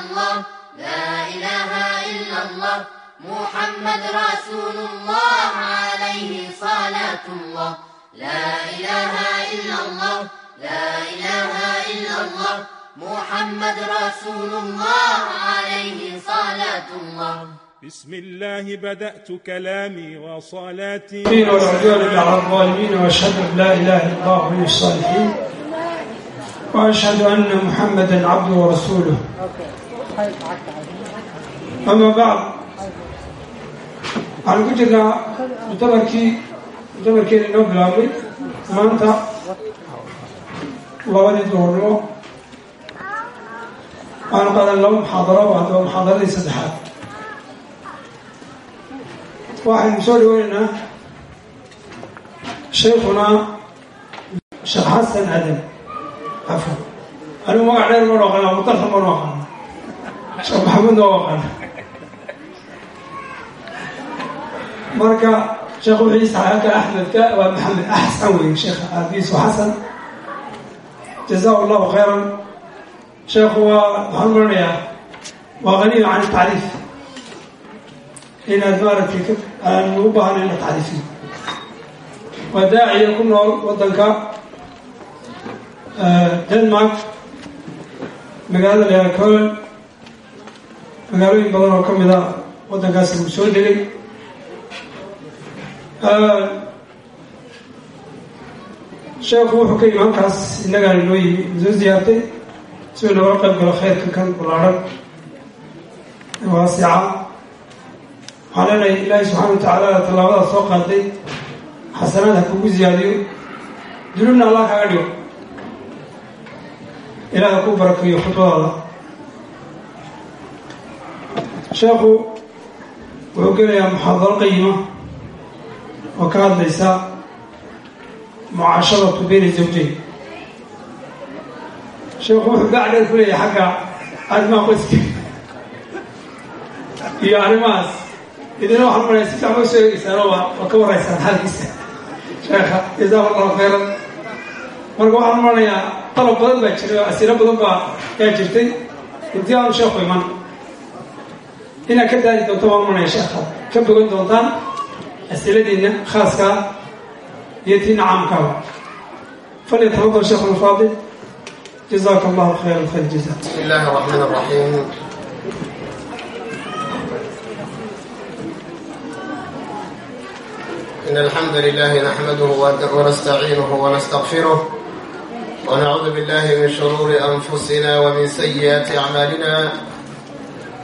الله لا إله إلا الله محمد رسول الله عليه صلاة الله لا إله إلا الله لا إله إلا الله محمد رسول الله عليه صلاة الله بسم الله بدأت كلامي وصلاتي والعدوان على الظالمين وأشهد أن لا إله إلا الله الصالحين وأشهد أن محمدا عبده ورسوله ama bacd waxaan ku jirnaa mutabarkii mutabarkeena inoo bilaabmay maanta labadii duhurnimo waxaanu qaadan laba muxaadaro oo haddaba muxaadaradii saddexaad waxaynu soo dhaweynaynaa shaykhunaa sheekh xasan adam. Cafan anigu magac dheer ma dhooqana mutalxa ma dhooqan sheekh maxamed ma aqana marka sheekh wuxuu isxaaka axmedka waa maxamed axsan wey sheekh aabiisu xasan. Jazaa allahu khayran. Sheekhu waa waxaan maranayaa waa qaniyo can tacriif. Inaad maaragtay aan u baahnayn la tacriifiyo waa daaciya ku nool waddanka denmark magaalada leera colen magaalooyin badan oo ka mid a waddankaasi uu soo degay sheekhu wuxuu ka yimi halkaas innagaana noo yimi soo siyaartay si uu nagala qayb galo khayrka kan ballaaran waasica waxaan leenahay ilaahay subxaana wa tacaala tallaabadaad soo qaaday xasanaad ha kugu ziyaadiyo dunubna allah kaaga dhigo ilaah ha ku barakeeyo khudbadaada sheekhu wuxuu gelayaa muxaadaro qayima oo ka hadlaysa mucaasharatu bayna zawjayn sheekhu wuxuu bacdheer ku leeyahay xagga arrimaha qoyska iyo arrimahaas. Idina waxaan maraya si fiican soo eegeysaano waa ka waraysaan xaalkiisa. Sheekha jazaak allahu khayran. Marka waxaan maranayaa qalab badan baa jiray oo asiilo badan baa yaa jirtay. Intii aanu sheekhu iman inaad ka daadi doonto waan marnaya sheekha ka bogan doontaan asiladiina khaaskaa iyo tiina caamkaaba falyatafadal sheekhuna faadil jazaaka allahu khayra khayr jaza بسم الله الرحمن الرحيم إن الحمد لله نحمده ونستعينه ونستغفره ونعوذ بالله من شرور أنفسنا ومن سيئات أعمالنا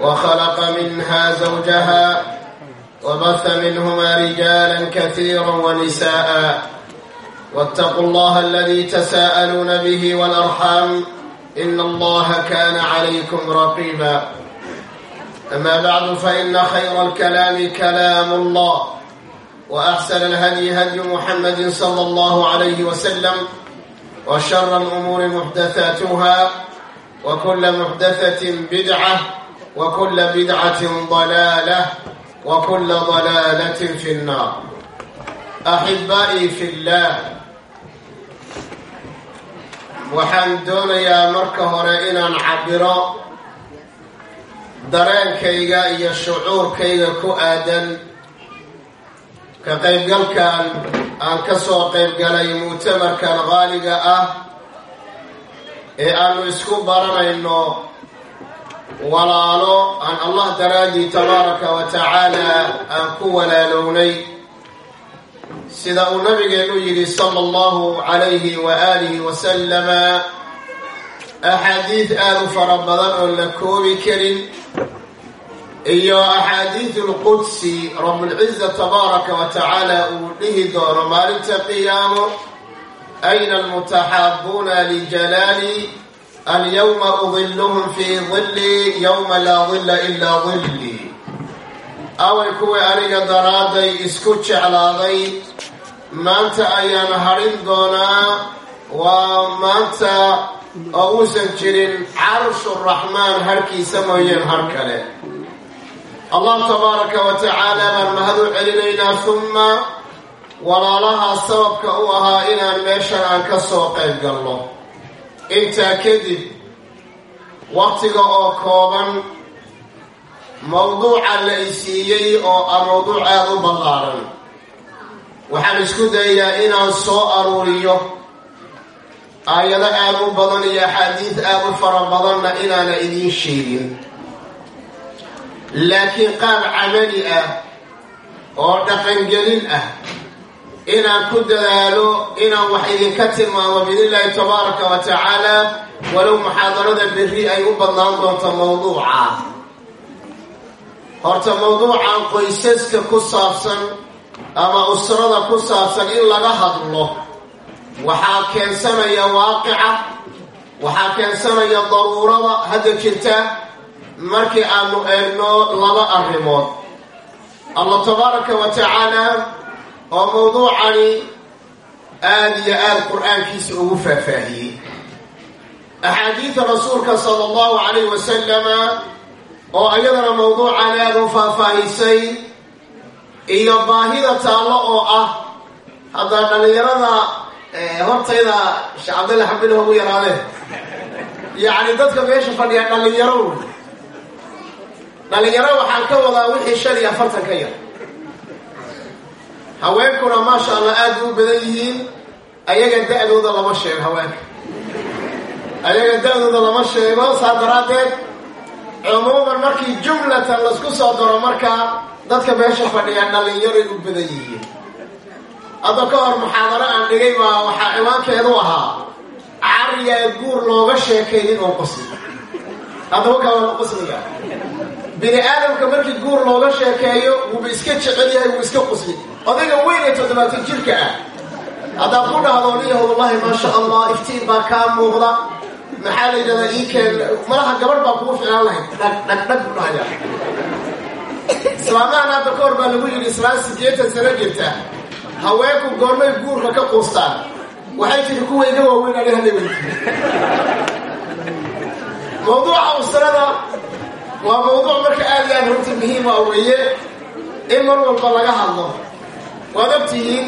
وخلق منها زوجها وبث منهما رجالا كثيرا ونساء واتقوا الله الذي تساءلون به والأرحام إن الله كان عليكم رقيبا أما بعد فإن خير الكلام كلام الله وأحسن الهدي هدي محمد صلى الله عليه وسلم وشر الأمور محدثاتها وكل محدثة بدعة وكل بدعة ضلالة وكل ضلالة في النار أحبائي في الله waxaan doonayaa marka hore inaan cabbiro dareenkayga iyo shucuurkayga ku aadan ka qaybgalkan aan ka soo qaybgalay mu'tamarkan qaaliga ah ee aanu isku baranayno walaalo aan allah daraaddii tabaaraka wa tacaala aan ku walaalownay. Sida uu nabigeenu yidhi sala allahu calayhi wa aalihi wasalama axaadiid aada u fara badan oon la koobi karin iyo axaadiidu lqudsi rabulciza tabaaraka wa tacaala uu dhihi doono maalinta qiyaamo. Ayna almutaxaabuuna lijalaali alyawma udilluhum fii dilli yowma laa dilla ilaa dilli away kuwii aniga daraadday isku jeclaaday maanta ayaan hadhin doonaa waa maanta oo uusan jirin carshu raxmaan harhkiisa mooyeen har kale allah tabaaraka wa tacaala baan mahad u celinaynaa humma walaalahaa sababka u ahaa inaan meeshan aan ka soo qayb galno intaa kadib waktiga oo kooban mawduuca la isiiyey oo ah mawduuc aada u ballaaran waxaan isku dayayaa inaan soo aruuriyo aayado aada u badan iyo axaadiid aada u fara badanna inaana idiin sheegin. Laakiin qaab camali ah oo dhaqangelin ah inaan ku dadaalo inaan wax idinka tilmaamo biidnillaahi tabaaraka wa tacaala walow muxaadarada berri ay u badnaan doonto mawduuca. Horta mawduucan qoysaska ku saabsan ama usrada ku saabsan in laga hadlo waxaa keensanaya waaqica waxaa keensanaya daruurada hadda jirta markii aanu eegno laba arrimood. Allah tabaaraka wa tacaala oo mawduucani aada iyo aada qur'aankiisa ugu faahfaahiyey. Axaadiida rasuulka sala allahu calayh wasalama oo iyadana mawduucan aada u faahfaahisay iyo baahida taallo oo ah hadda dhallinyarada hortayda sheekh cabdalla xambil ugu yaraadeen. Yacni dadka meesha fadhiya dhallinyaro. Dhallinyaro waxaan ka wadaa wixii shan iyo afartan ka yar haweenkuna maasha allah aada u badan yihiin ayaga da-dooda lama sheego haweenka. Ayaga da-dooda lama sheego saa daraaddeed cumuuman markii jumlatan la isku soo daro markaa dadka meesha fadhiya dhallinyaroy u badan yihiin. Hadda ka hor muxaadaro aan dhigay baa waxaa ciwaankeedu ahaa cariyaa guur looga sheekaynin oo qosli. Haddaba kaa waa la qoslaya bini aadamka markii guur looga sheekeeyo wuuba iska jecel yahay wuu iska qosli odayga weyn ee toddobaatan jirka ah. Haddaad ku dhahdo niyaho wallahi maasha allah iftiin baa kaa muuqda. Maxaa la yidhahdaa iikeen malaha gabadh baa kugu ficlaan lahayd dhag dhag dhag buu dhahaya islaamahan hadda ka hor baa lagu yidhi islaan sideetan sano jirta. Haweenku goormay guurka ka quustaan. Waxay tiri kuwa iga waaweyn ani hadda weydi. Mawduuca usrada waa mawduuc marka aad runta muhiim ah weeye. In mar walba laga hadlo. Waad ogtihiin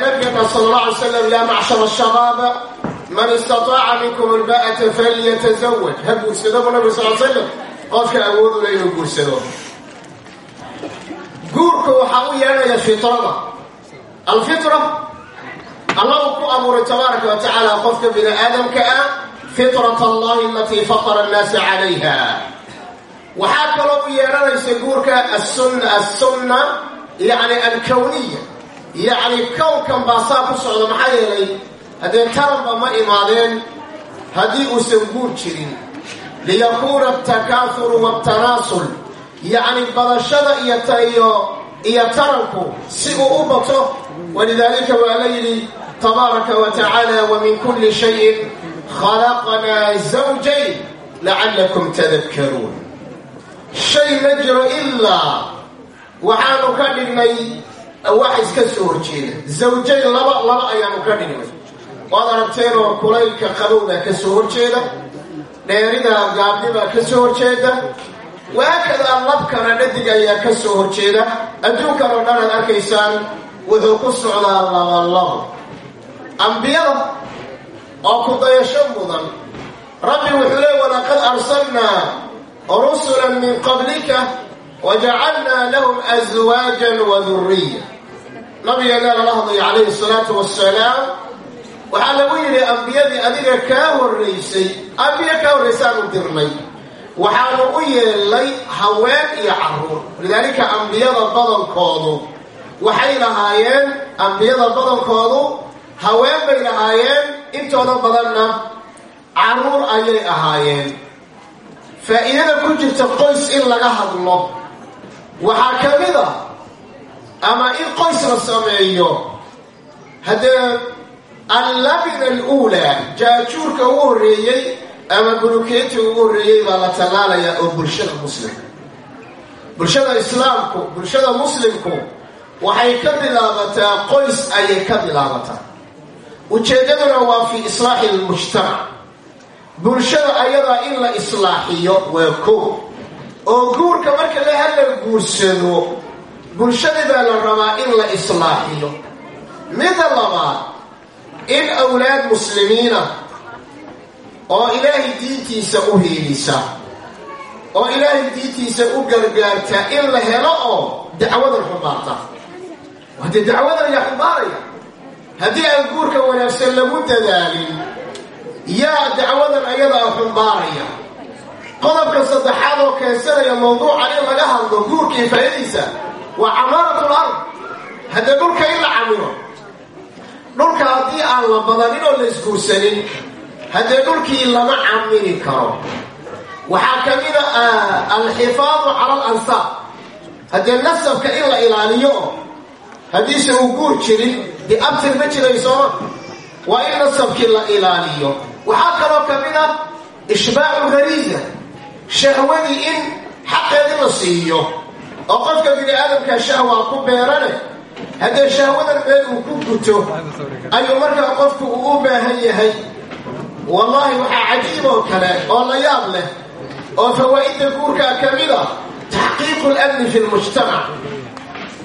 nabigeena sala alla alay slam yaa macshara shabaaba man istataaca minkum alba'ata falyatazawaj ha guursado bu nabig sal slam qofka awoodula inuu guursado. Guurka waxaa u yeedhaya fitrada. Alfitra allah uu ku abuuray tabaaraka wa tacaala qofka bini aadamka ah fitrat allahi alatii fatara annaasa calayha waxaa kaloo u yeedhanaysa guurka asunna assunna yacni alkowniya yacni kownkan baa saa ku socda maxaa yeelay haddee taranba ma imaadeen haddii uusan guur jirin. Liyakuuna altakaathuru waltanaasul yacni badashada iyo iyo taranku si uu u bato walidaalika waa la yidhi tabaaraka wa tacaala wa min kulli shayin khalaqnaa zawjayn lacallakum tadakkaruun shay ma jiro ilaa waxaanu ka dhignay wax iska soo horjeeda. Zawjayn laba laba ayaanu ka dhignay. Waad aragteen oo kulaylka qabowbaa ka soo horjeeda dheerida gaabnibaa ka soo horjeeda waakadaa labkana dhadig ayaa ka soo horjeeda. Adduunkan oo dhan aad arkaysaan wuxuu ku socdaa labalabo ambiyada oo ku dayasho mudan rabbi wuxuu leey walaqad arsalnaa wajacalnaa lahum aswaajan wa duriya nabigeena lala hadlaya calayhi salaatu wasalaam waxaa lagu yidhi ambiyadii adiga kaa horraysay ambiye kaa horraysaanu dirnay waxaanu u yeelnay haween iyo carruur lidaalika ambiyada badankoodu waxay lahaayeen ambiyada badankoodu haween bay lahaayeen intooda badanna carruur ayay ahaayeen faa'iidada ku jirta qoys in laga hadlo. Waxaa ka mid a ama in qoys la sameeyo haddee allabina aluulaa jaajuurka ugu horreeyey ama bulukeeti ugu horreeyey baa la tallaalayaa oo bulshada muslimka bulshada islaamku bulshada muslimku waxay ka bilaabataa qoys ayay ka bilaabataa. Ujeeddaduna waa fii islaaxi lmujtamac bulshada ayadaa in la islaaxiyo waa ko oo guurka marka la hadla guursado bulshadii baa la rabaa in la islaaxiyo. Midda labaad in awlaad muslimiina oo ilaahay diintiisa u hiilisa oo ilaahay diintiisa u gargaarta in la helo oo dacwadan xumbaarta haddee dacwadan yaa xumbaaraya haddii aan guurka wanaagsan lagu dadaalin yaa dacwadan ayadaa xumbaaraya qodobka saddexaad oo keensanaya mawduucan in laga hadlo guurka iyo faa'idadiisa waa camaaratul ard. Haddee dhulka in la camiro. Dhulka haddii aan la badanin oo la isguursanin haddee dhulkii lama camiri karo. Waxaa ka mida alxifaadu cala alansaab haddee nasabka in la ilaaliyo oo haddiise uu guur jirin dee abtir ma jiraysooma waa in nasabkii la ilaaliyo waxaa kaloo ka mid ah ishbaacu hariisa shahwadii in xaqeedii la siiyo oo qofka bini aadamka shahwa ku beerane haddee shahwadan meel uu ku guto ayuu markaa qofku uu u baahan yahay. Wallaahi waxaa cajiib kale oo la yaab leh oo fawaa'idda guurkaa ka mid a taxqiiqu lamni fi lmujtamac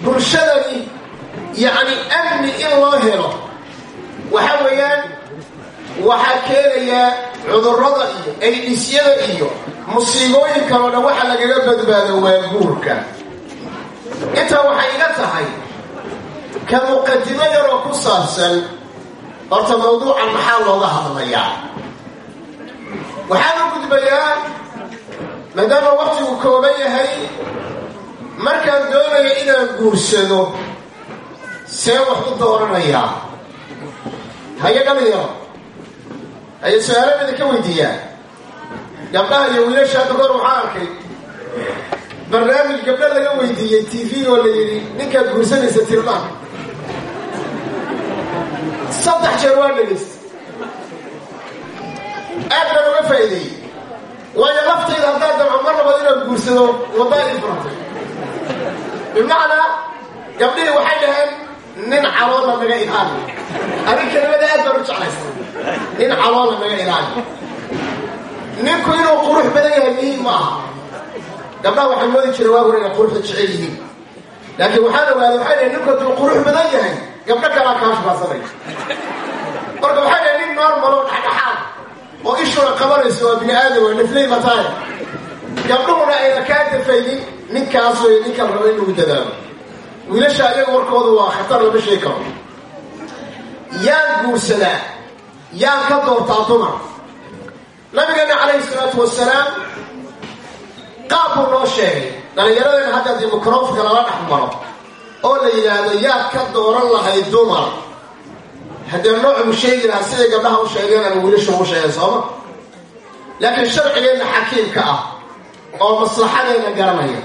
bulshadani yacni amni in loo helo waxa weeyaan waxaa keenayaa cudurrada iyo aydhisyada iyo musiibooyinkanoo dhan waxa lagaga badbaado waa guurka. Intaa waxay iga tahay ka muqadimo yaroo ku saabsan horta mawduucan maxaa looga hadlayaa? Waxaan u gudbayaa maadaama waktigu kooban yahay markaan doonayo inaan guursado see wax u dooranayaa. Haye dhalinyaro haye su'aalo mida ka weydiiyaa gabdhaha iyo wiilasha hadda goor waxaa arkay. Barnaamij gabdho laga weydiiyey t v oo la yidhi ninkaad guursanaysa tilmaan saddex jeer waa dhegaysta aad baan uga faa'iideeyey waayo laftayda haddaan damco mar labaad inaan guursado waddaa ii furantay. Bimacnaa gabdhihii waxay dhaheen nin caloola naga ilaali arrin kelimada aad baan u jeclaysa nin caloola naga ilaali. Ninku inuu qurux badan yahay muhiim ma aha gabdhaha waxaa moodi jira waa hore quruxda jecel yihiin. Laakiin waxaan ogaaday waxay dhahen ninku hadduu qurux badan yahay gabdho kalaa kaa shubaasanaya marka waxay dhahen nin noormaloo dhexdhexaad oo ishuna qabanayso waa bini aadam waa nafley mataay gabdhuhuna ayna kaa dafaynin ninkaas way ninkan raba in lagu dadaalo. Wiilasha ayaga warkooda waa khatar lama sheegi karo. Yaan guursadaa yaan ka doortaa dumar nabigeena calayhi salaatu wasalaam qaab buu noo sheegay dhallinyaradeenna hadda microfonka lala dhex maro oo la yidhaahdo yaad ka dooran lahayd dumar haddee noocu sheegi lahaa siday gabdhaha u sheegeen ama wiilasha u sheegeen sooma laakiin sharcigeenna xakiimka ah? Oo maslaxadeenna garanaya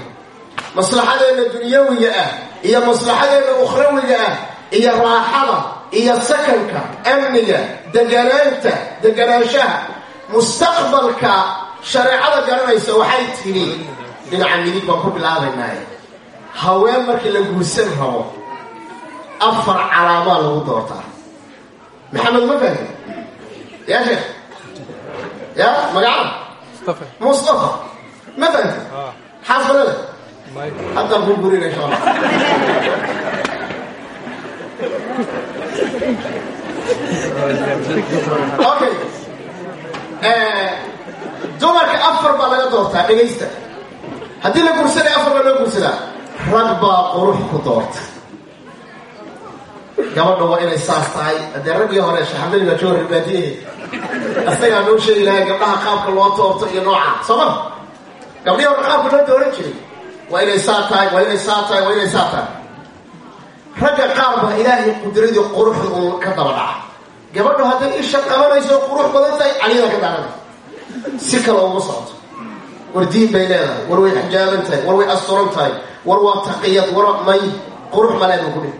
maslaxadeenna dunyawiga ah iyo maslaxadeenna ukhrawiga ah iyo raaxada iyo sakanka amniga deganaanta deganaanshaha mustaqbalka shareecada garanaysa waxay tidhi dhinaca midig baan ku bilaabaynaaye haween markii la guursan rabo afar calaamaa lagu doortaa. Maxamed ma fahmi? Yaa sheekh? Ya magacada mustafa. Ma fahmi? Xaafalada haddaan ku gurina insha allah okay. Dumarka afar baa laga doortaa dhegaysta haddii la guursanaya afar baa loo guursadaa rag baa qurux ku doorta. Gabadha waa inay saas tahay. Haddee raggii hore shaxamali baa joohar baadiyahe asagaa noo sheegi lahay gabdhaha qaabka loo toorto iyo nooca. Sooma gabdhihii hore qaabka loo dooran jiray. Waa inay saa tahay waa inay saa tahay waa inay saa tahay ragga qaar baa ilaahay qudradii quruxda uu ka daba dhaca. Gabadhu hadday isha qabanayso qurux badan tahay caliyada ka daaranaysa si kale uma socoto. War diin bay leedahay war way xijaaban tahay war way asturan tahay war waa taqiyad war may qurux malee ku dhihi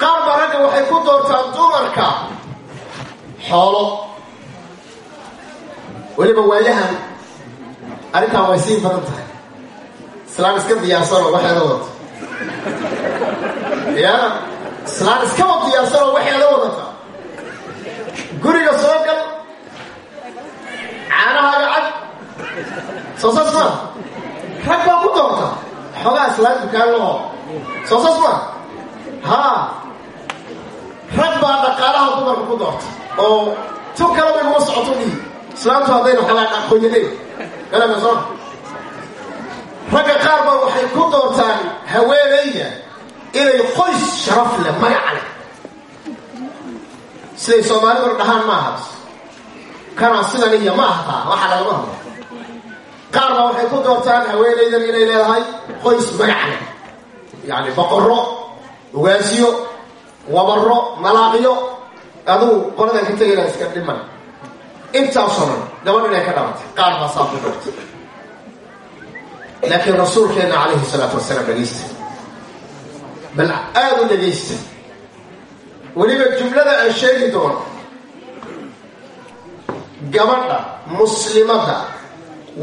qaar ragga waxay ku doortaan dumarka. Xoolo. Weliba waayahan arrintaan way sii badan tahay. Islaan iska diyaarsanoo waxeeda wadata ya islaan iskaba diyaarsanoo waxeeda wadata guriga soo gal caanahaaga cad. Soo saas maa rag baa ku doonta xoogaa islaan dukaan laho soo saas maa haa. Rag baa dhaqaalaha dumarka ku doorta. Oo tu kalaba iguma socoto dhihi islaantu haddayna xoogaa dhaqooyadeen galama soo ragga qaar baa waxay ku doortaan haweenayda inay qoys sharaf leh magac leh. Siday soomaaliduna dhahaan ma aha kanaa sidan iyo ma ahataa waxaa lagama hadla qaar baa waxay ku doortaan haweenaydan inay leedahay qoys magac leh. Yacni boqorro ugaasiyo wabaro malaaqiyo aduu qoladan ka tegayna iska dhiman. Intaasoo dhan gabadh inay ka dhamatay qaar baa doortay laakiin rasuulkeenna calayhi salaatu wasalaam dhegaysta bal aada u dhegaysta weliba jumlada aan sheegi doono gabadha muslimadda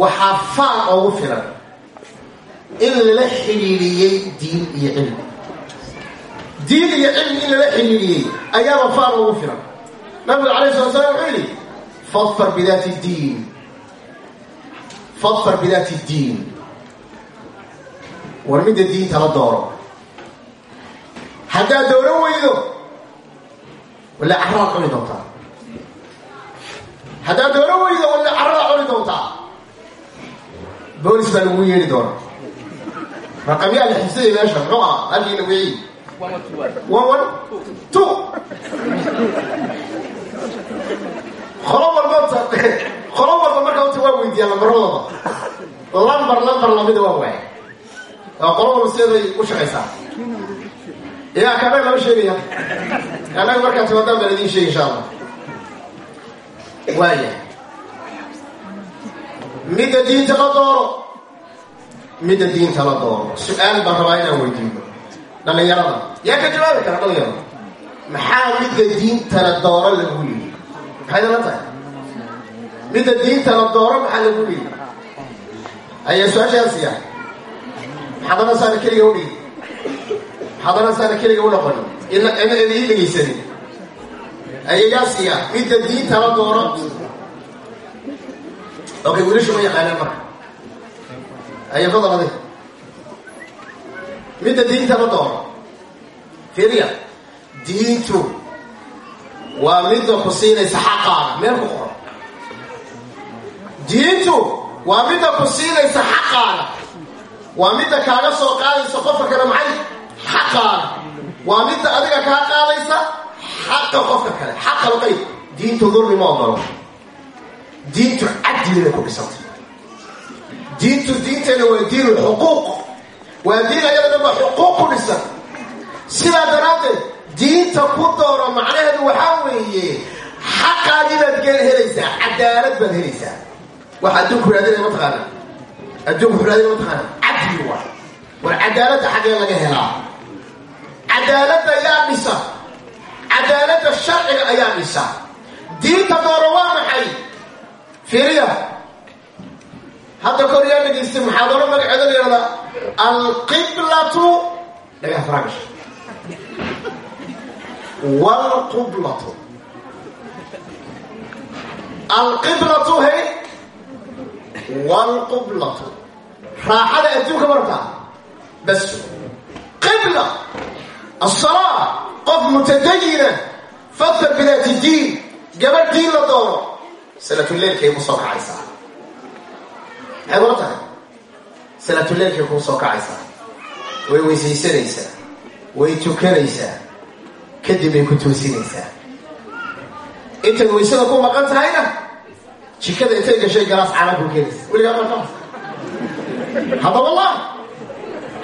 waxaa faan oogu filan in lala xidhiidhiyey diin iyo cilmi diin iyo cilmi in lala xidhiidhiyey ayaaba faan oogu filan nabigu calayh sala slam wuxuu yidhi fadfar bidaati diin fadfar bidaati diin war midda diinta la dooro. Haddaad dooran weydo walla carraad cuni doontaa? Haddaad dooran weydo walla carraad cuni doontaa? Boolis baa lagu yeedhi doona. Raqamyaa la xibsaya meesha muxuu ah halkiina wixii one one two. Qolo walba qolo walba marka horta waa weydiiyaa lambaradooda lambar lambar lamida waa waa qolo walba sideeday u shaqaysaa yaa kaanaga lama sheegaya. Kaanaga markaa timaadaan baan idiin sheegi insha allah waaya midda diinta la dooro. Midda diinta la dooro. Su'aal baan rabaa inaan weydiino dhallinyarada yaa ka jawaabi kara dhalinyarada maxaa midda diinta la dooro lagu yidhi maxay dala tahay? Midda diinta la dooro maxaa lagu yidhi ayaa su'aashaasiya maxaadana saana keliga udhigi maxaadana saana keliga u noqoni ina idiin dhegaysanin. Ayayaasiya midda diinta la dooro. Okay wiilashu ma yaqaanaan marka. Aya fadal adi midda diinta la dooro. Fiiriya diintu waa midda ku siinaysa xaqaaga meel ku qoro diintu waa midda ku siinaysa xaqaaga waa midda kaaga soo qaadaysa qofka kale maxay? Xaqaaga waa midda adiga kaa qaadaysa xaqa qofka kale. Xaqa lqayb diintu dulmi ma ogolo diintu cadli bay ku dhisantay. Diintu diinteena waa diin lxuquuq waa diin ayadana ba xuquuq ku dhisan. Sidaa daraaddeed diinta ku dooro macnaheedu waxaa weeye xaqaagii baad geel helaysaa cadaalad baad helaysaa. Waxa adduunku raadinaya mataqaana adduunku raadinaya mataqaana cadli waa war cadaaladda xaggee laga helaa. Cadaaladda ayaa dhisa. Cadaaladda sharciga ayaa dhisa. Diinta dooro waa maxay? Fiiriya hadda kor yaa dhegaystay muxaadaro magaceeda la yihahda alqiblatu dhagaha faraagish wlqublatu alqiblatu hay? Wlqublatu raaxada adduunka martaa bas qibla asalaa qof mutadayina fakar bidaati diin gabadh diin la doono salatuleilkay ku soo kacaysaa maxay kula tahay salatuleilkay kuu soo kacaysaa way weysaysanaysaa way tukanaysaa kadib bay ku toosinaysaa intaad waysada ku maqan tahayna jikada intay gashay galaas caanaa ku keenaysa weligaa hadda wallah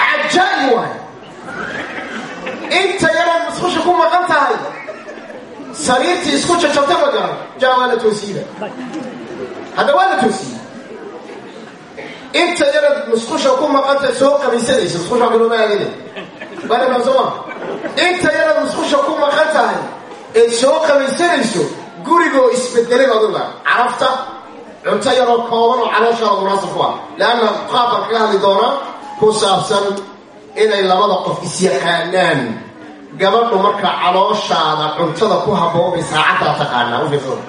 cajaayi waay inta yaraad musqusha ku maqan tahay. Sariirtii isku jajabta ma garan. Jaa waa la toosiiba. Hadda waa la toosiiba. Inta yaraad musqusha ku maqantahay soo qabaysanaysa musqusha kaloma aadina waana soma inta yaraad musqusha ku maqan tahay eed soo qabaysanayso gurigoo isbedelay aduga carafta cunto yaroo kooban oo calooshaada munaasab ku ah. Leanna qaabkan kaga hadli doonaa ku saabsan inay labada qof isyaqaanaan gabadhu marka calooshaada cuntada ku habboonbay saacaddaa taqaanaa. U fiirsada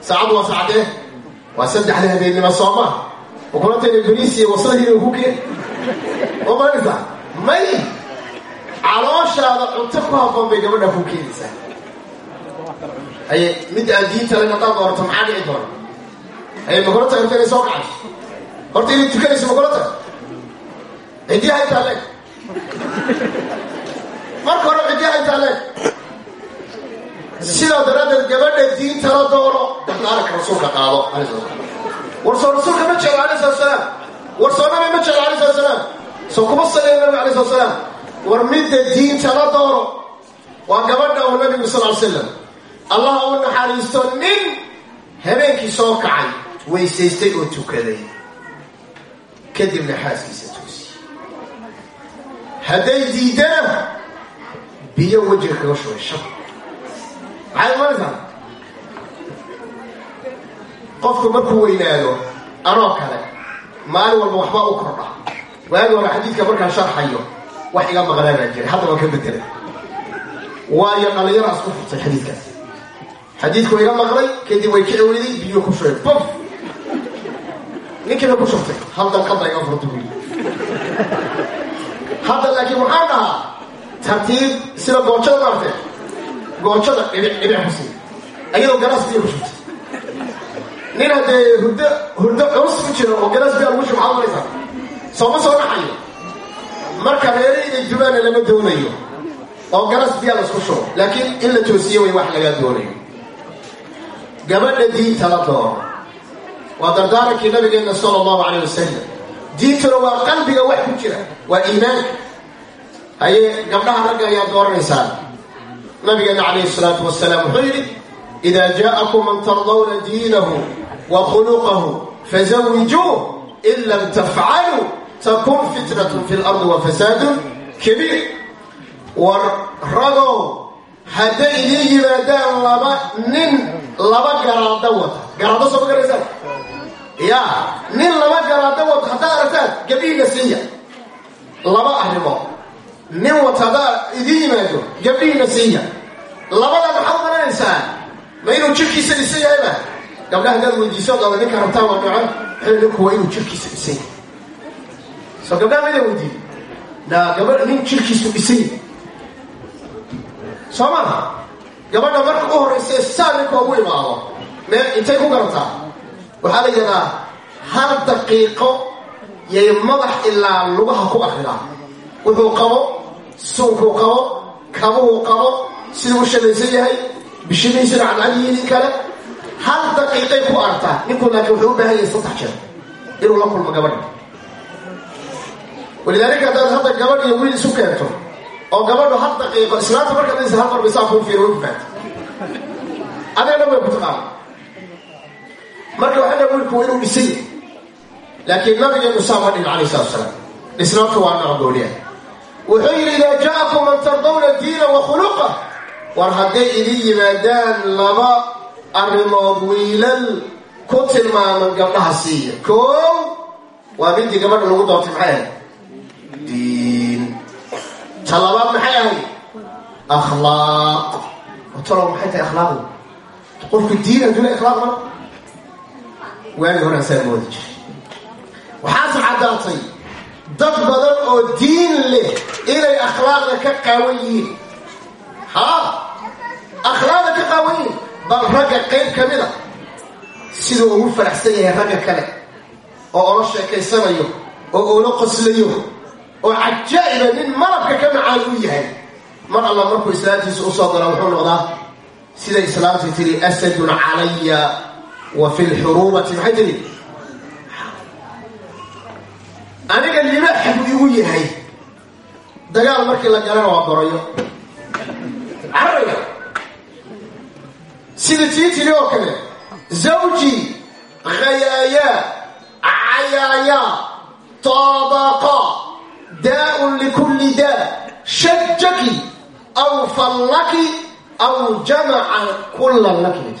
saacaddu waa saacadee? Waa saddexda habeennimo sooma. Ukulantayna beriis iyo wasadhiina ku keen? Oo may! Calooshaada cunto ku habboon bay gabadha ku keenaysaa. Haye mid aan diinta layn haddaad doorato maxaa dhici doona horta inay soo kacayso horta inay tukanayso makula tahay cidiyaha intaa leeg. Marka hore cidiyaha intaa leeg. Sidaa daraaddeed gabadha diinta la dooro dardaaranka rasuulka qaado. Warsoo rasuulka ma jeclo alai slat warsoo nabi ma jeclo alai slat soo kuma saleeya nabi salaam. War midda diinta la dooro waa gabadha uu nabigu sal ly slam allah u naxariisto nin habeenkii soo kacay weysaystay oo tukaday. Kadibna xaaskiisa tuusiye hadday diidana biyo wejiga kaga shubay shab maxay imanaysaa qofku markuu weynaado anoo kale maalin walba waxbaa u kordha. Waagi hore xadiidka markaan sharxayo wax iga maqlaa baa jiray. Hadda waan ka bedelay waayo dhallinyaraas ku furtay xadiidkaas. Xadiidku iga maqlay kadib way kici weyday biyo ku shubay. Bof ninkiina ku shubtay hal dalqada iga furta buyi hadda laakiin waxaan dhahaa tartiib sida goojada maartee goojada dhibic dhibic ku sii ayadoo galaas biyo ku shubtay nin haddee hurdo hurdo culus ku jiro oo galaas biyo lagu shubo maxaad maraysaa sooma soo dhaxayo marka reere inay dubaana lama doonayo oo galas biya la isku shubo laakiin in la toosiye way wax lagaa doonayo gabadha diinta la dooro waa dardaarankii nabigeenna sala allahu calayh wasalam diintuna waa qalbiga wax ku jira waa iimaanka. Haye gabdhaha ragga ayaa dooranaysaan nabigeenna calayhi salaatu wasalaam wuxuu yidhi idaa jaa'akum man tardawna diinahu wa khuluqahu fazawijuuh in lam tafcaluu takun fitnatun fi lardi wa fasaadun kabiir. War ragow hadday idiin yimaadaan laba nin laba garaado wata. Garaado soo ma ya nin laba garaado wata haddaad aragtaan gabdhihiina siiya. Laba arrimood nin wata haddaa idiin yimaado gabdhihiina siiya. Labada maxaad maranaysaa ma inuu jirkiisa dhisan yahayba gabdhaha haddaad weydiiso dada ninka rabtaan waa xili ninku waa inuu jirkiisa dhisan yahay soo gabdhaha mayda weydiin. Na gabadha nin jirkiisu dhisan yahay soo gabadha marka u horraysa saa ninka ugu imaado. Mee intay ku garataa waxaa la yidhahdaa hal daqiiqo yay madax ilaa lugaha ku akridaa wuxuu qabo suunkuu qabo kabuhuu qabo siduu u shalaysan yahay bishimihiisuna cadcadyihiin kale. Hal daqiiqay ku artaa ninku laakiin wuxuu u baahan yahay saddex jeer inuu la kulmo gabadha walidaalika haddaad hadda gabadh iyo wiil isu keento oo gabadhu hal daqiiqo islaanta markaad daysa hal mar bisaa kuu fiir way ku faata adeena way ku taqaana marka waxaa dha wiilku inuu dhisay laakiin nabigeenu saa ma dhin calayh salatu salaam dhisnaantu waa nooc gooniya. Wuxuu yidhi idaa ja'akum man tardawna diina wa khuluqa war hadday idin yimaadaan laba arrimood wiilal ku tilmaaman gabdhaha siiya. Koow waa midii gabadha lagu doortay maxay diin ta labaad maxay ahayd? Akhlaaq talow maxay tahay akhlaaqdu qofku diin adduuna akhlaaq ma? Waagi hore asaa moodi jiray waxaase caddaatay dad badan oo diin leh inay akhlaaqda ka qaawan yihiin. Haa akhlaaqda ka qaawan yihiin. Bal ragga qayb ka mid a siduu ugu faraxsan yahay ragga kale oo ola sheekaysanayo oo oola qoslayo oo cajaa'iba nin malabka ka macaan u yahay. Mar alla markuu islaantiisa u soo galo wuxuu noqdaa sida islaamtii tiri asadun calaya wa fi lxuruubati maxay tiri? Aniga libaaxa buu igu yahay. Dagaal markii la galana waa gorayo caraya sida tii tiri oo kale zawji khayaayaa cayaayaa taabaqa daa'un likulli daa shajaki aw fallaki aw jamaca kullan laki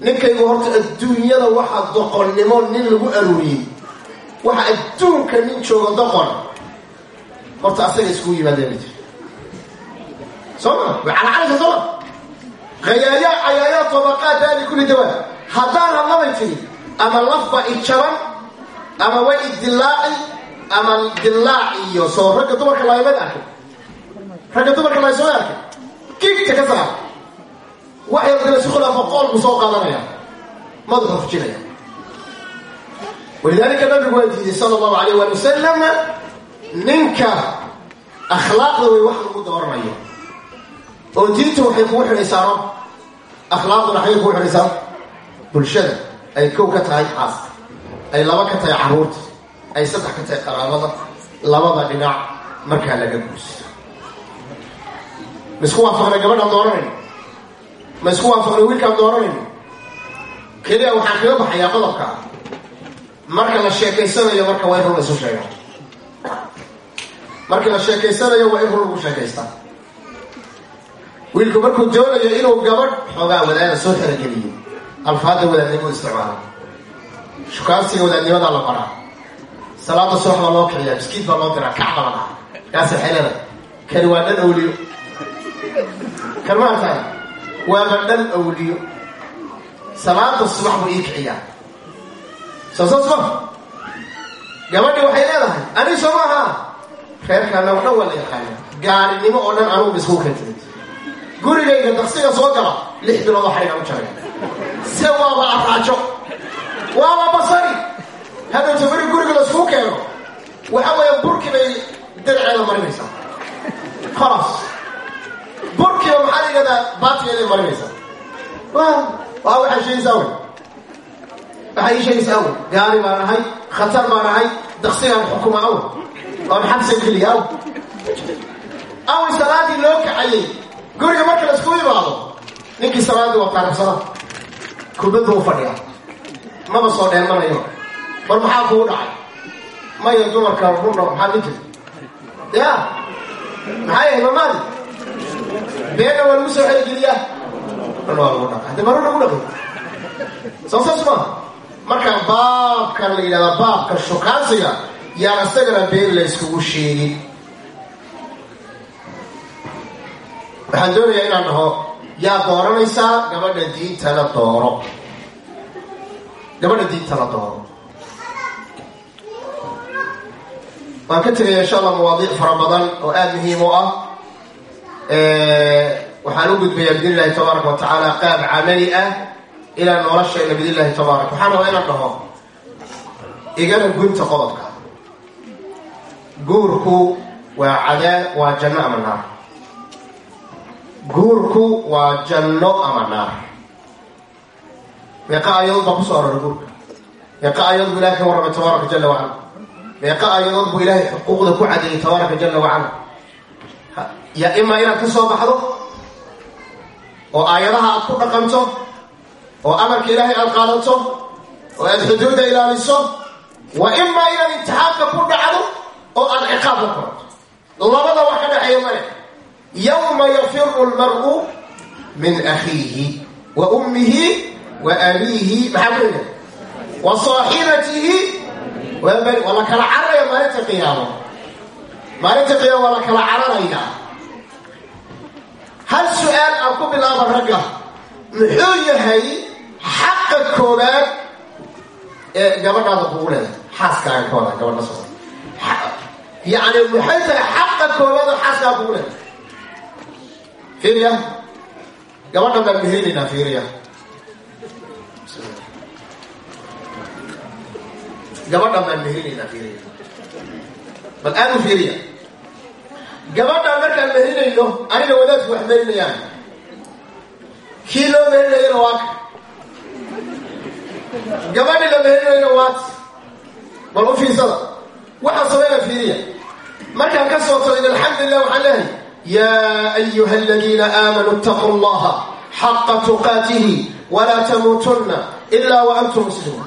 ninkaygu horta adduunyada waxaa doqonnimo nin lagu aruuriyey waxa adduunka nin jooga doqon horta asaga iskugu yimaadeen jir sooma way calcalaysa sooma hayaaya cayaaya tabaqaat ahli kulli dawaa haddaan hadlabay tiri ama lafba ijaban ama way idilaaci ama dilaac iyo soo ragga dumarka laymada arkay. Ragga dumarka laysoo arkay. Gigta ka saar wax yar dila si khilaafa qool buu soo qaadanaya. Madaxu fujinaya walidaalika nabigu waa diiday sala allahu alayh waali wasalam ninka akhlaaqda way wax lagu dooranayo oo diinta waxay kugu xidhaysaa rab. Akhlaaqduna waxay kugu xidhaysaa bulshada. Ay kow ka tahay xaaska ay laba ka tahay carruurta ay saddex ka tahay qaraabada labada dhinac markaa laga guursayo ma isku waafaqnay gabadhaan dooranayno ma isku waafaqnay wiilkaan dooranayno keliya waxaan kaga baxayaa qodobka. Marka la sheekaysanayo marka waa in run laysu sheega marka la sheekaysanayo waa in run lagu sheekaystaa wiilku markuu doonayo inuu gabadh xoogaa wadaada soo xerogeliyo alfaada wadaadnimadu isticmaala shukaansiga wadaadnimadaa la baraa salaada subax baa loo kiciyaa biskiid baa loo diraa kacba la dhaha kaasa xelada kani waa dhan awliyo. Kan maartaa waaba dhan awliyo. Salaada subax buu ii kiciyaa. Soo ma gabadhi waxay leedahay ani soo maaha reerkaana oo gaarinimo oo dhan anugu isku kentid gurigayga daqsiga soo gala lix bilood oo xariga u jaray se waaba araajo waaba basari haddayta beri guriga la isku keeno waxa weeye burki bay diraceeda marinaysaa. Khalaas burkiba maxaa la yidhahdaa baatigeeday marinaysaa. Waa waxay sheegaysaa wey. Waxay ii sheegaysaa gaari baan ahay khatar baan ahay daqsigaan xukuma awl oon xabsan geliya awl away salaadii loo kacayay guriga marka la isku imaado ninkii salaadii waa taarifsada kubadda u fadhiya maba soo dheermanayo war maxaa kugu dhacay? Maya dumarka runa maxaa mi jiri ya maxaa yahay mamaadi beena waa lagu soo xerigeliyaa runa waa lagu dhaqa haddi ma run lagu dhaqi soo saas maaha marka baabkan la yidhahdaa baabka shukaansiga yaan isagana been la yskugu sheegin. Waxaan doonayaa inaan dhaho yaa dooranaysaa gabadha diintana dooro. Gabadha diintana dooro waan ka tegaya insha allah mawaadiic fara badan oo aada muhiim u ah. Waxaan u gudbayaa bidn illahi tabaaraka wa tacaala qaab camali ah ilaa nolosheena bidn illahi tabaarak waxaan rabaa inaan dhaho igana gunta qodobka. Guurku waa cadaab waa janno ama naar? Guurku waa janno ama naar? Meeqa aayadood baa ku soo arora guurka. Meeqa aayadood bu ilahi ka warramay tabaaraka jala wacala meeqa aayadood buu ilaahay xuquuqda ku cadeeyey tabaaraka jala wacala. Yaa imaa inaad ka soo baxdo oo aayadaha aad ku dhaqanto oo amarka ilaahay aad qaadato oo aad xuduudda ilaaliso wa imaa inaad imtixaanka ku dhacdo oo aad ciqaab la korato labada wax ka dhexeeya male yawma yafiru lmar'u min akhiihi wa ummihi wa abiihi. Maxaa ku wa saaxibatihi waa la kala cararaya maalinta qiyaamo. Maalinta qiyaamo waa la kala cararaya hal su'aal aan ku bilaaba ragga. Muxuu yahay xaqa koobaad ee gabadhaada kugu leedahay? Xaaskaaga ka wada gabadha soo yani maxay tahay xaqa koobaad oo xaaskaa kugu leedahay? Fiiriya. Gabadhan baan mehelaynaa fiiriya gabadhan baan mehelaynaa fiiriya. Bal aad u fiiriya. Gabadhaan markaan mehelinayno aniga wadaadku wax mehelinayaan kii loo mehelinayana waa ka. Gabadhi la mehelinayna waat bal u fiirsada. Waxaan samayna fiiriya. Markaan ka soo tago in alxamdulilah waxaan leehay yaa ayuha aladiina aamanuu itaquu allaha xaqa tuqaatihi walaa tamuutunna ila waantum muslimuun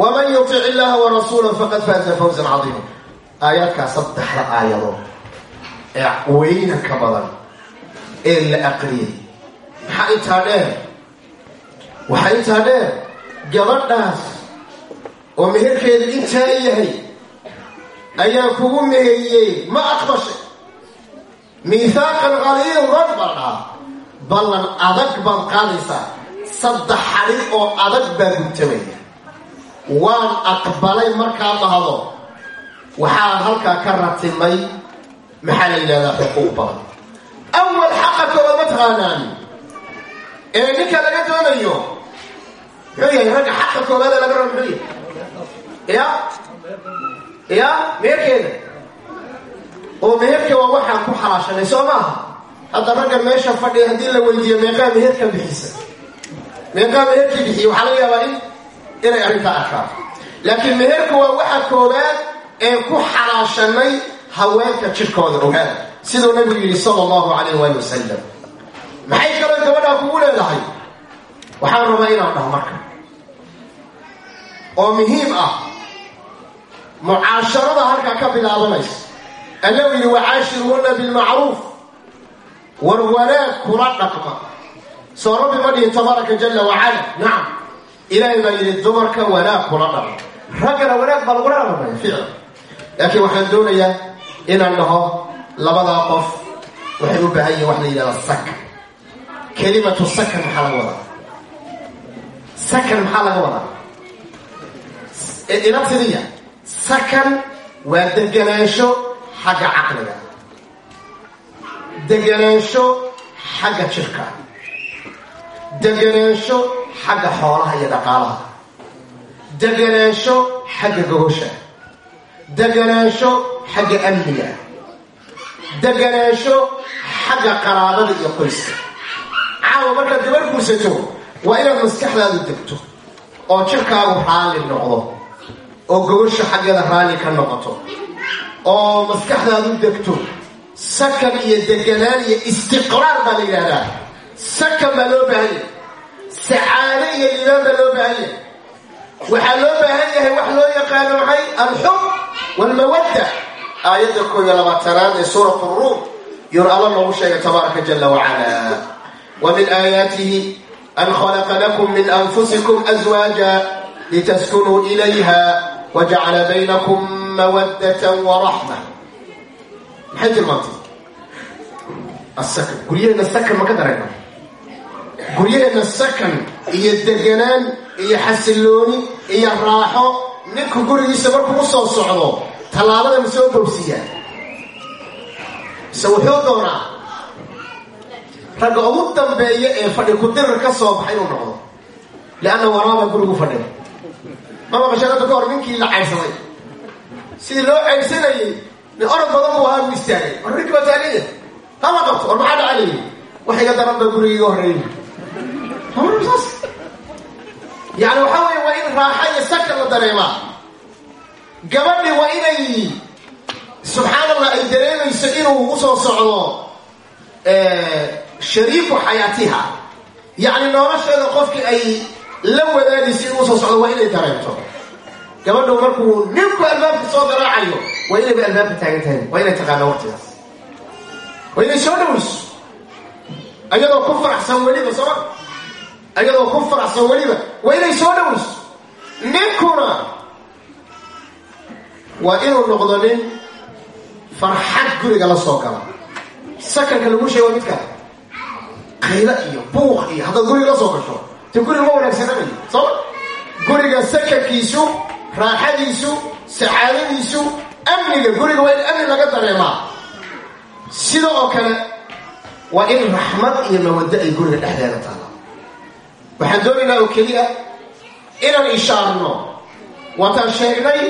wman yutic illaha warasuula faqad faaza fawsan cadiima aayaadkaa saddexda aayadood ee weynanka badan ee la aqriyay maxaa intaa dheer waxaa intaa dheer gabadhaas oo meherkeedu intaa yahay ayaa kugu meheriyey ma aqbashay miihaaqan qaliilan baa dhaha ballan adag baad qaadaysaa saddex xadin oo adag baa gubtamaya waan aqbalay markaa dhahdo waxaa halkaa ka ratimay maxaa la yidhahdaa xuquuq badan. Awal xaqa koobaad ma taqaanaan. Ee ninka laga doonayo muxuu yahay ragga xaqa koobaada laga rabo muxuu yahay. Ya ya meherkeeda oo meherka waa waxaan ku xalaashanay soo maaha hadda ragga meesha fadhiya haddii la weydiiyo meeqaa meherka bixisa meeqaa meherkii bixiya waxaa laga yaabaa in inay arrintaa arkaan. Laakiin meherka waa waxa koobaad ee ku xalaashanay haweenka jirkooda ogaada. Siduu nabigu yidhi sala allahu calayh waali wasalam maxay kaloo gabadhaa kugu leedahay? Waxaan rabaa inaan dhaho marka. Oo muhiim ah mucaasharada halkaa ka bilaabanaysa. Allow yidhi wacaashiruhunna bilmacruuf. War wanaag kula dhaqma. Soo rabbi ma dhihin tabaaraka jalla wacala nacam ilaahay baa yidhi dumarka wanaag kula dhaqma raggana wanaag baa lagula dhaqmaya ficil laakiin waxaan doonayaa inaan dhaho labadaa qof waxay u baahan yihiin wax la yidhahda saka kelimatu sakan maxaa laga wadaa? Sakan maxaa laga wadaa? Ila tiriya sakan waa deganaansho xagga caqliga. Deganaansho xagga jirka. Deganaansho xagga xoolaha iyo dhaqaalaha. Deganaansho xagga gogosha. Deganaansho xagga amniga. Deganaansho xagga qaraabada iyo qoyska. Caawa markaad gabar guursato waa inaad maskaxdaadu degto oo jirkaagu raalli noqdo oo gogosha xaggeeda raalli ka noqoto oo maskaxdaadu degto. Sakan iyo deganaan iyo istiqraar baa la yidhahdaa. Sakan baa loo baahan yahay sacaado iyo liibaan baa loo baahan yahay. Waxaa loo baahan yahay wax loo yaqaano maxay? Alxub waalmawadda aayadda koo iyo labaatanaad ee suuratu ruum. Yur alla noogu sheegay tabaaraka jala wacalaa wa min aayaatihi an khalaqa lakum min anfusikum aswaaja litaskunuu ilayha wajacala baynakum mawaddatan waraxma maxay tilmaantay? Asakr guryaheenna sakr ma ka darayna guryaheenna sakan iyo deganaan iyo xasilooni iyo raaxo ninku gurigiisa markuu u soo soo socdo tallaabadan soo boobsiyaa mise wuxuu doonaa ragga ugu dambeeya ee fadhi kudirir ka soo baxay inuu noqdo lianna waraaba gurigu fadhiga ma maqasheen ka hor ninkii la caysaday sidii loo caydhsanayay nin orod badan buu ahaa buu istaagay. War ninki baa taaliya hama qabto war maxaa dhacalay wax iga daran baa gurigii iga horreeyay saas yani waxaa weeye waa in raaxa iyo sakan la dareemaa gabadhi waa inay subxaan allah ay dareemayso inuu u soo socdo shariiku xayaatiha. Yacni nolosheeda qofkii ay la wadaagaysa inuu soo socdo waa inay dareento. Gabadhu markuu ninku albaabka soo garaacayo waa inayba albaabka taagan tahay waa inay taqaana waqtigaas. Waa inay soo dhowayso ayadoo ku faraxsan weliba sooma ayadoo ku faraxsan weliba waa inay soo dhowayso ninkuna waa inuu noqdo nin farxad guriga la soo gala. Sakanka lagu sheego midka qaylo iyo buuq iyo haddaad guriga la soo gasho. Te guriga ma wanaagsanamayo sooma guriga sakankiisu raaxadiisu sacaadadiisu amniga guriga waa in amni laga dareemaa. Sida oo kale waa in raxmad iyo mawaddo ay guriga dhexdeeda taala waxaan doonaynaa oo keliya inaan ishaarno. Waataan sheegnay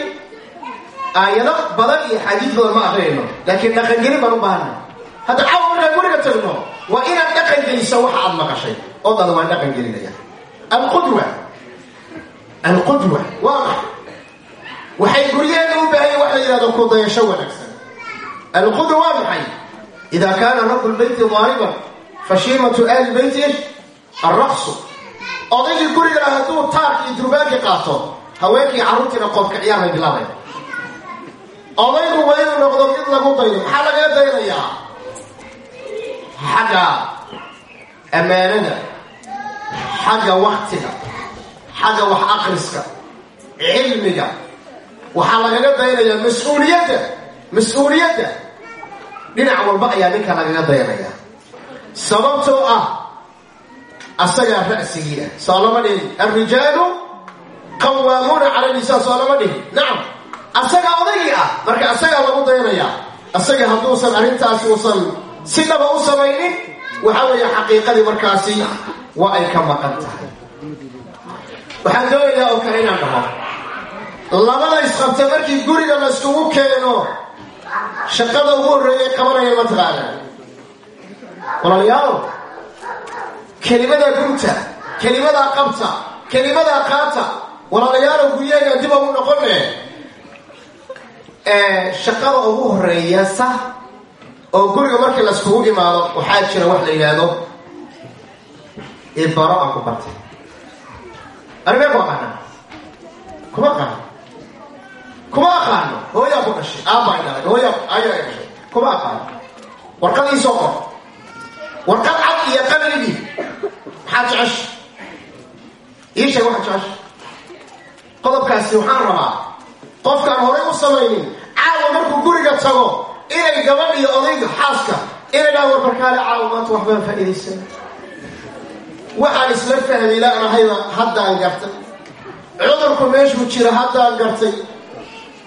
aayado badan iyo xadiid badan ma akrinayno laakiin dhaqangelin baan u baahanay hadda caawa markaan guriga tagno waa inaad dhaqan geliso waxa aad maqashay. Oo dhan waan dhaqan gelinaya alqudwa. Alqudwa. Waa maxay? Waxay guryaheena u baahanya wax la yidhahdo ku dayasho wanaagsan. Alqudwa waa maxay? Ida kaana rabu lbeyti daariban fashiimatu ahli beyti alraqsu odaygii guriga hadduu taarki iyo durbaankii qaato. Haweenkii carruurtiina qoobka ciyaar bay bilaabaya odaygu waa inuu noqdo mid lagu daydo maxaa lagaga daynayaa? Xagga ammaanada xagga waktiga xagga wax akriska cilmiga. Waxaa lagaga daynayaa mas'uuliyadda mas'uuliyadda. Dhinac walba ayaa ninka lagaga dayanaya sababtoo ah asagaa ra'sigii ah soo lama dhihin. Alrijaalu qawaamuuna cala nisaa soo lama dhihin. Nacam. Asagaa odaygii ah. Marka asagaa lagu dayanayaa asaga hadduusan arrintaasi uusan si dhaba u samaynin waxa weeye xaqiiqadii markaasi waa ay ka maqan tahay. Waxaan doonayaa oo kale inaan dhaho. Labada isqabta markii guriga layskugu keeno shaqada ugu horreeyay qabanaya mataqaana walaalayaal kelimadaa gunta kelimadaa qabta kelimadaa qaata walaalayaalow guryaga dib ugu noqone shaqada ugu horreeya sa oo guriga markii layskugu imaado waxaa jira wax la yidhaahdo ibaro aan ku bartay. Arrimee ku kuma aqaano? Kuma aqaano? Hooyaa ku dhashay. Aabbaa dhalay hooyaa ayaa dhashay kuma aqaano? Warqad iisoo qor. Warqad cad iyo qalidhi maxaa jecesha ii sheeg qodobkaasi waxaan rabaa qofkaan horay u samaynin caawa markuu guriga tago inay gabadh iyo odayga xaaska inay dhaa warbarkaale caawa maanta waxbaan faa'iidaysan. Waxaan isla fahmay laanahayba haddaan gartay cudurku meeshuu jira haddaan gartay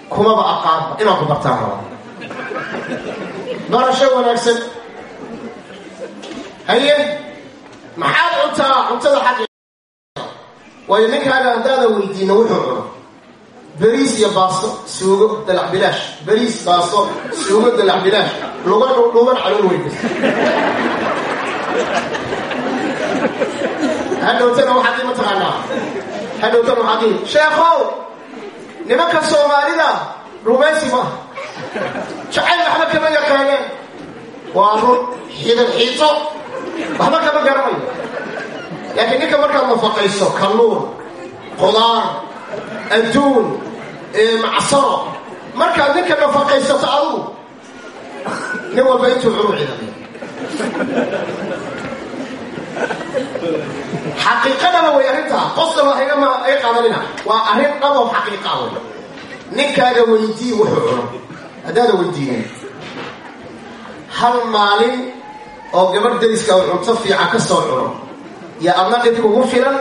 kumaba aqaanba inaan ku bartaan rabaa barasho wanaagsan. Haye maxaad cuntaa cuntada xagge waayo ninkaaga haddaadan weydiino wuxuu cuno. Beriis iyo baasto suugo dalac bilaash. Beriis baasto suugo dalac bilaash. Luga dhuuban calool weyda hadhowtana waxaad ii mataqaanaa hadhowtana waxaad ii sheekhow nimanka soomaalida rumaysi maaha jacayl waxba kama yaqaaneen waa run xidan xiito waxba kama garanayo. Laakiin ninka markaad nafaqayso kalluun qudaar adduun macsaro markaad ninka nafaqaysato adugu nin walba intuu cunu ciidamay xaqiiqadana way arrintaa qosdaba hagama ay qaadanina. Waa arrin dhabow xaqiiqa wey ninkaaga weydii wuxuu cuno. Haddaada weydiinin hal maalin oo gabadh dariska oo cunto fiican ka soo cuno. Iyo adna dhib kugu filan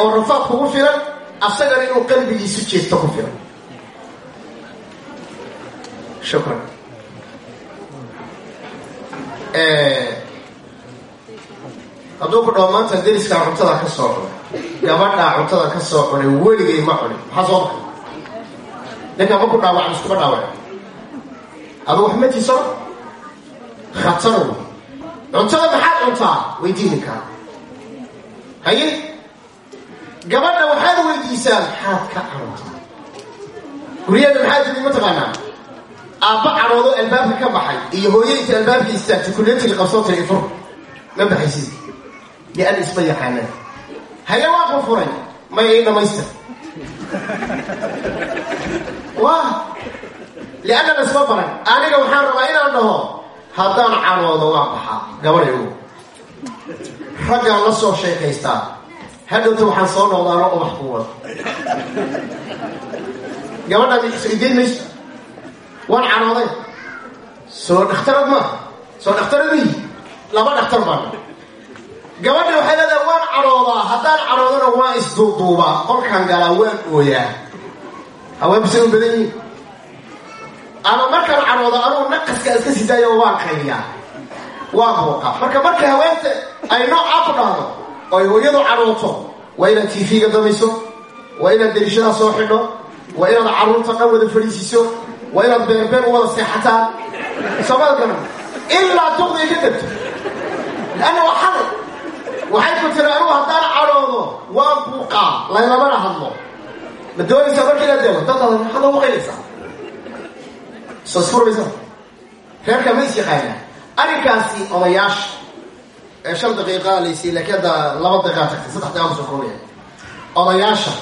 oo rafaad kugu filan asagana inuu qalbigiisu jeesto ku filan. Shukran. Hadduu ku dhaho maanta deriskaa cuntada ka soo cunay gabadhaa cuntada ka soo cunay weligay ma cunin. Maxaa soo baxay ninka ma ku dhaawacan iskuma dhaawacan adu wax ma tiiso khatar wey cuntada maxaad cuntaa? Weydii ninkaa haye? Gabadha waxaad weydiisaa maxaad ka cuntaa? Guryaheeda maxaa tidi mataqaanaa aabba cadhoodo albaabka ka baxay iyo hooye inta albaabka istaagtay kuleetiga qabsoo tiri ifur ma baxaysid? Lian isma yaqaanaan haye waa ku furay may ii dhamaystir waa liannana isma baran aniga waxaan rabaa inaan dhaho haddaan cadhoodo waan baxaa gabadhay ogo raggaan la soo sheekaystaa hadhowta waxaan soo noqdaano ubax ku wada gabadhaan isridayn mayso waan cadhooday soo dhakhtarad maaha soo dhakhtaradii laba dhakhtar baan gabadha waxay leedahay waan cadhoodaa haddaan cadhoodana waan isduuduubaa qolkaan galaa waan ooyaa haweenbisay u badan yihiin ama markaan cadhoodo anugu naqaska iska sidaayo waan qayliyaa waan booqaa marka marka haweenta ay noocaa ku dhahdo oo ay hooyadu cadhooto waa inaad tv-ga damayso waa inaad derishadaha soo xidho waa inaad carruurta dhan wada fadhiisiiso waa inaad beerbeer u wada seexataan. Soomada garan ilaa duqdii ka degto lanna waa xalay waxay ku tiri anugu haddaan cadhoodo waan buuqaa. Laylamana hadlo. Ma doonaysaa marka inaad deego dadaada maxaad ugu qaynaysaa soo isfurmaysa reerka ma is yaqaanaa arrinkaasi odayaasha ee shan daqiiqa laysiiy laakiin hadda laba daqiiqa tagtay saddex daqiiqa ku soo koobaya odayaasha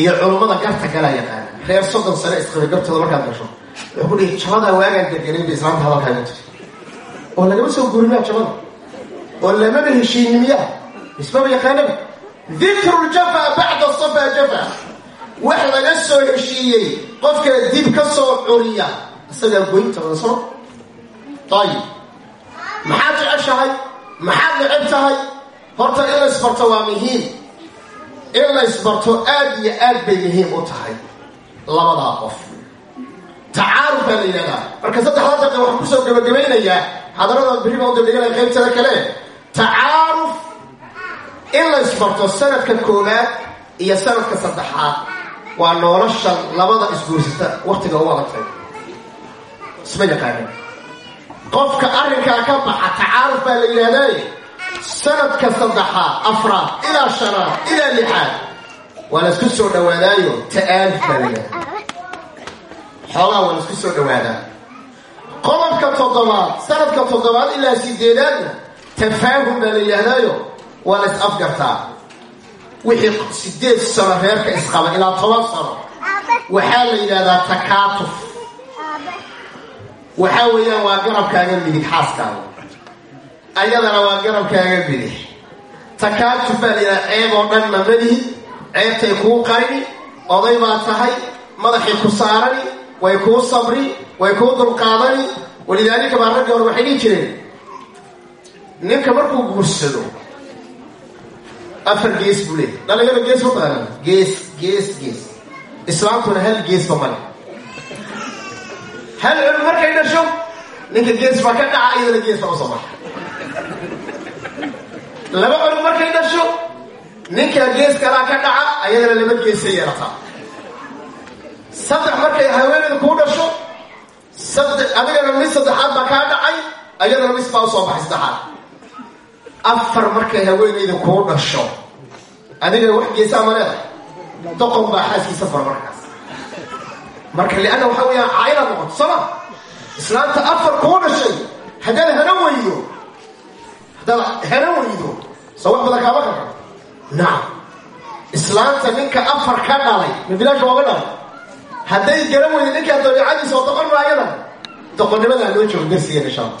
iyo culummada garta kalaa yaqaana reer soddon sane isqabay gartooda markaad gasho. Wuxuu ku dhihi jabadaa waagaan deganin ba islaamta hadalkaaga tiri oo lagama soo gurinaa jabada. Oo lamaba heshiinimiyaa. Ismaba yaqaanaba dikru ljafa bacda safa jafa wax laga soo heshiiyey qofka dib ka soo curiya isagaa goynta wada soo. Ayib maxaad jeceshahay? Maxaad neceb tahay? Horta in la isbarto waa muhiim. In la isbarto aad iyo aad bay muhiim u tahay. Labadaa qof. Tacaaruf baa la yidhahdaa. Marka saddexda daqiiqa waxaan ku soo gabagabaynayaa xadarada berri baa u daldhiganaya qaybtada kale. Tacaaruf in la isbarto sanadka koowaad iyo sanadka saddexaad waa nolosha labada isguursata waktiga u adagtay isma yaqaana qofka arrinkaa ka baxa tacaaruf baa la yidhahdaaye sanadka saddexaad afraad ilaa shanaad ilaa lixaad. Waa la isku soo dhawaadaayo ta'aaluf baa la yidhahdaa xoogaa waa la isku soo dhawaadaa. Qodobka toddobaad sanadka toddobaad ilaa sideedaadna tafaahum baa la yidhaahdaayo waa la is afgartaa wixii sideed sano reerka isqaba ilaa toban sano. Waxaa la yidhahdaa takaatuf. Waxaa weeyaan waa garabkaaga midig xaaskaaga. Ayadana waa garabkaaga bidix takaatuf baa la yidhahdaa ceeb oo dhan ma madihi ceebtay kuu qarini oday baa tahay madaxay ku saarani way kuu sabri way kuu dulqaadani. Walidaalika baa raggi hore waxay dhihi jireen ninka markuu guursado afar gees buu leeyay dhalinyada gees ma taqaana gees gees gees islaamtuna hal geesba male hal cunug markay dhasho ninka gees baa ka dhaca iyadana gees baa u soo baxa laba cunug markay dhasho ninka gees kalaa ka dhaca ayadana laba geesay yeelataa saddex markay haweeneyda kuu dhasho saddex adigana mid saddexaad baa kaa dhacay ayadana mis baa u soo baxay saddexaad afar markay haweeneyda kuu dhasho. Adiga wax geesaa ma leedahay. Doqon baa xaaskiisa far markaas. Marka lianna waxaa weeyaan caayla noqoto sooma islaamta afar kuu dhashay. Haddaad hana weydo. Haddaad hana weydo. Soo wax badan kaama kara nacam islaamta ninka afar ka dhalay ma bilaasha ooga dhalay. Hadday garan weydo ninkaa dabiicadiisa oo doqon maayadan doqonnimadaa loo joogo darsigeena insha allah